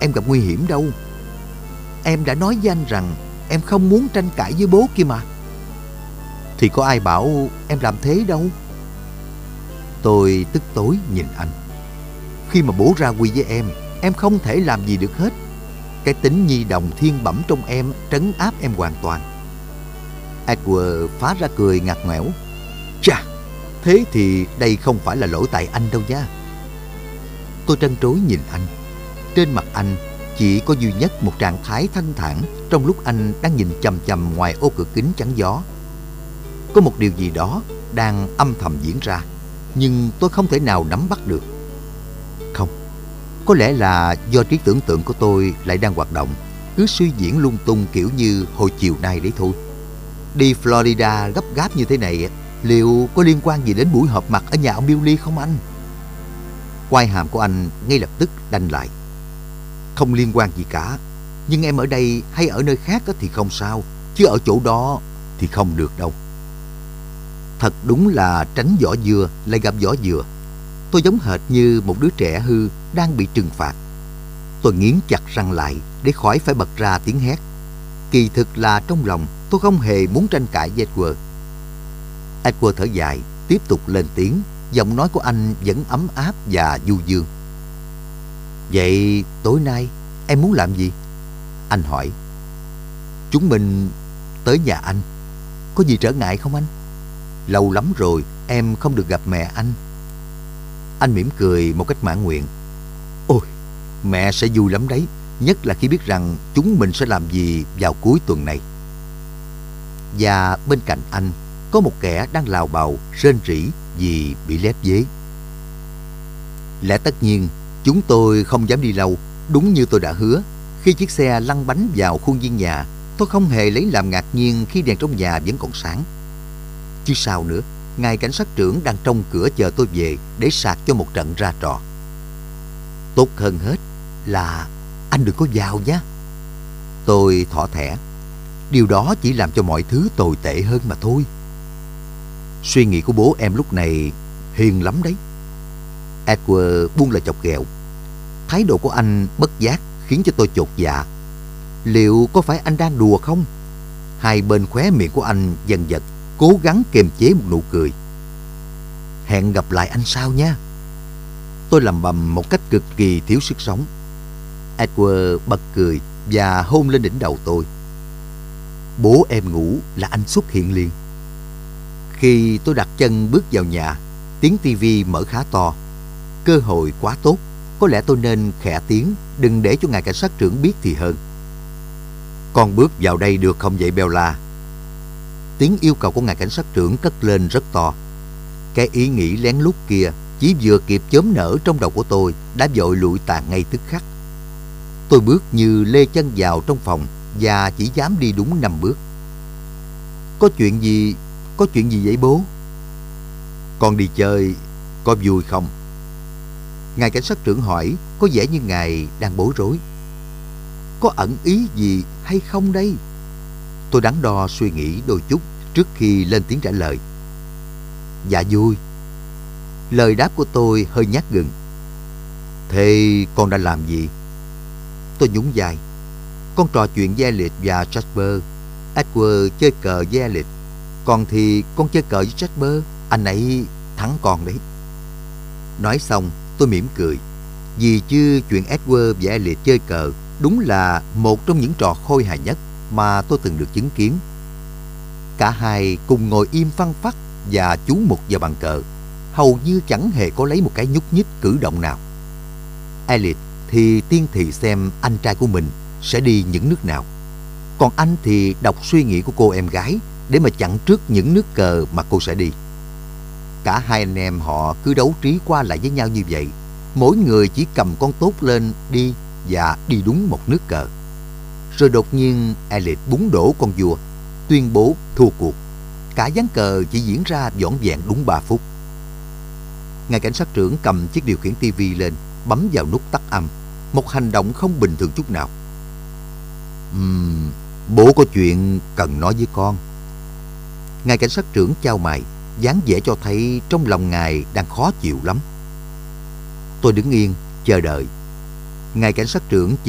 em gặp nguy hiểm đâu. Em đã nói với anh rằng em không muốn tranh cãi với bố kia mà. Thì có ai bảo em làm thế đâu. Tôi tức tối nhìn anh. Khi mà bố ra quy với em, em không thể làm gì được hết. Cái tính nhi đồng thiên bẩm trong em trấn áp em hoàn toàn. Edward phá ra cười ngặt nghẽo. Chà, thế thì đây không phải là lỗi tại anh đâu nha. Tôi trân trối nhìn anh. Trên mặt anh chỉ có duy nhất một trạng thái thanh thản trong lúc anh đang nhìn chầm chầm ngoài ô cửa kính chắn gió. Có một điều gì đó đang âm thầm diễn ra, nhưng tôi không thể nào nắm bắt được. Không, có lẽ là do trí tưởng tượng của tôi lại đang hoạt động, cứ suy diễn lung tung kiểu như hồi chiều nay đấy thôi. Đi Florida gấp gáp như thế này, liệu có liên quan gì đến buổi họp mặt ở nhà ông Billy không anh? Quai hàm của anh ngay lập tức đanh lại. Không liên quan gì cả, nhưng em ở đây hay ở nơi khác thì không sao, chứ ở chỗ đó thì không được đâu. Thật đúng là tránh vỏ dừa lại gặp vỏ dừa. Tôi giống hệt như một đứa trẻ hư đang bị trừng phạt. Tôi nghiến chặt răng lại để khỏi phải bật ra tiếng hét. Kỳ thực là trong lòng tôi không hề muốn tranh cãi với Edward. Edward thở dài, tiếp tục lên tiếng, giọng nói của anh vẫn ấm áp và du dương. Vậy tối nay em muốn làm gì? Anh hỏi. Chúng mình tới nhà anh. Có gì trở ngại không anh? Lâu lắm rồi em không được gặp mẹ anh. Anh mỉm cười một cách mãn nguyện. Ôi, mẹ sẽ vui lắm đấy. Nhất là khi biết rằng chúng mình sẽ làm gì vào cuối tuần này. Và bên cạnh anh có một kẻ đang lào bào, rên rỉ vì bị lép dế Lẽ tất nhiên, chúng tôi không dám đi lâu, đúng như tôi đã hứa. Khi chiếc xe lăn bánh vào khuôn viên nhà, tôi không hề lấy làm ngạc nhiên khi đèn trong nhà vẫn còn sáng. Chứ sao nữa, ngài cảnh sát trưởng đang trong cửa chờ tôi về để sạc cho một trận ra trò. Tốt hơn hết là anh đừng có vào nhé. Tôi thỏ thẻ. Điều đó chỉ làm cho mọi thứ tồi tệ hơn mà thôi. Suy nghĩ của bố em lúc này hiền lắm đấy. Edward buông lời chọc ghẹo. Thái độ của anh bất giác khiến cho tôi chột dạ. Liệu có phải anh đang đùa không? Hai bên khóe miệng của anh dần dật, cố gắng kiềm chế một nụ cười. Hẹn gặp lại anh sau nha. Tôi lầm bầm một cách cực kỳ thiếu sức sống. Edward bật cười và hôn lên đỉnh đầu tôi. Bố em ngủ là anh xuất hiện liền. Khi tôi đặt chân bước vào nhà, tiếng tivi mở khá to. Cơ hội quá tốt, có lẽ tôi nên khẽ tiếng, đừng để cho ngài cảnh sát trưởng biết thì hơn. Con bước vào đây được không vậy Bella? Tiếng yêu cầu của ngài cảnh sát trưởng cất lên rất to. Cái ý nghĩ lén lút kia chỉ vừa kịp chớm nở trong đầu của tôi đã vội lụi tàn ngay tức khắc. Tôi bước như lê chân vào trong phòng và chỉ dám đi đúng năm bước. Có chuyện gì, có chuyện gì vậy bố? Con đi chơi, có vui không? Ngài cảnh sát trưởng hỏi, có vẻ như ngài đang bối rối. Có ẩn ý gì hay không đây? Tôi đắn đo suy nghĩ đôi chút trước khi lên tiếng trả lời. Dạ vui. Lời đáp của tôi hơi nhát gừng. Thế con đã làm gì? Tôi nhún vai. Con trò chuyện với Elliot và Jasper. Edward chơi cờ với Elliot. Còn thì con chơi cờ với Jasper. Anh ấy thắng con đấy. Nói xong, tôi mỉm cười. Vì chứ chuyện Edward và Elliot chơi cờ đúng là một trong những trò khôi hài nhất mà tôi từng được chứng kiến. Cả hai cùng ngồi im phăng phắc và chú mục vào bàn cờ. Hầu như chẳng hề có lấy một cái nhúc nhích cử động nào. Elliot thì tiên thị xem anh trai của mình sẽ đi những nước nào. Còn anh thì đọc suy nghĩ của cô em gái để mà chặn trước những nước cờ mà cô sẽ đi. Cả hai anh em họ cứ đấu trí qua lại với nhau như vậy. Mỗi người chỉ cầm con tốt lên đi và đi đúng một nước cờ. Rồi đột nhiên Elliot búng đổ con vua, tuyên bố thua cuộc. Cả ván cờ chỉ diễn ra vỏn vẹn đúng 3 phút. Ngài cảnh sát trưởng cầm chiếc điều khiển tivi lên, bấm vào nút tắt âm. Một hành động không bình thường chút nào. Uhm, bố có chuyện cần nói với con. Ngài cảnh sát trưởng trao mày, dáng vẻ cho thấy trong lòng ngài đang khó chịu lắm. Tôi đứng yên, chờ đợi. Ngài cảnh sát trưởng chỉ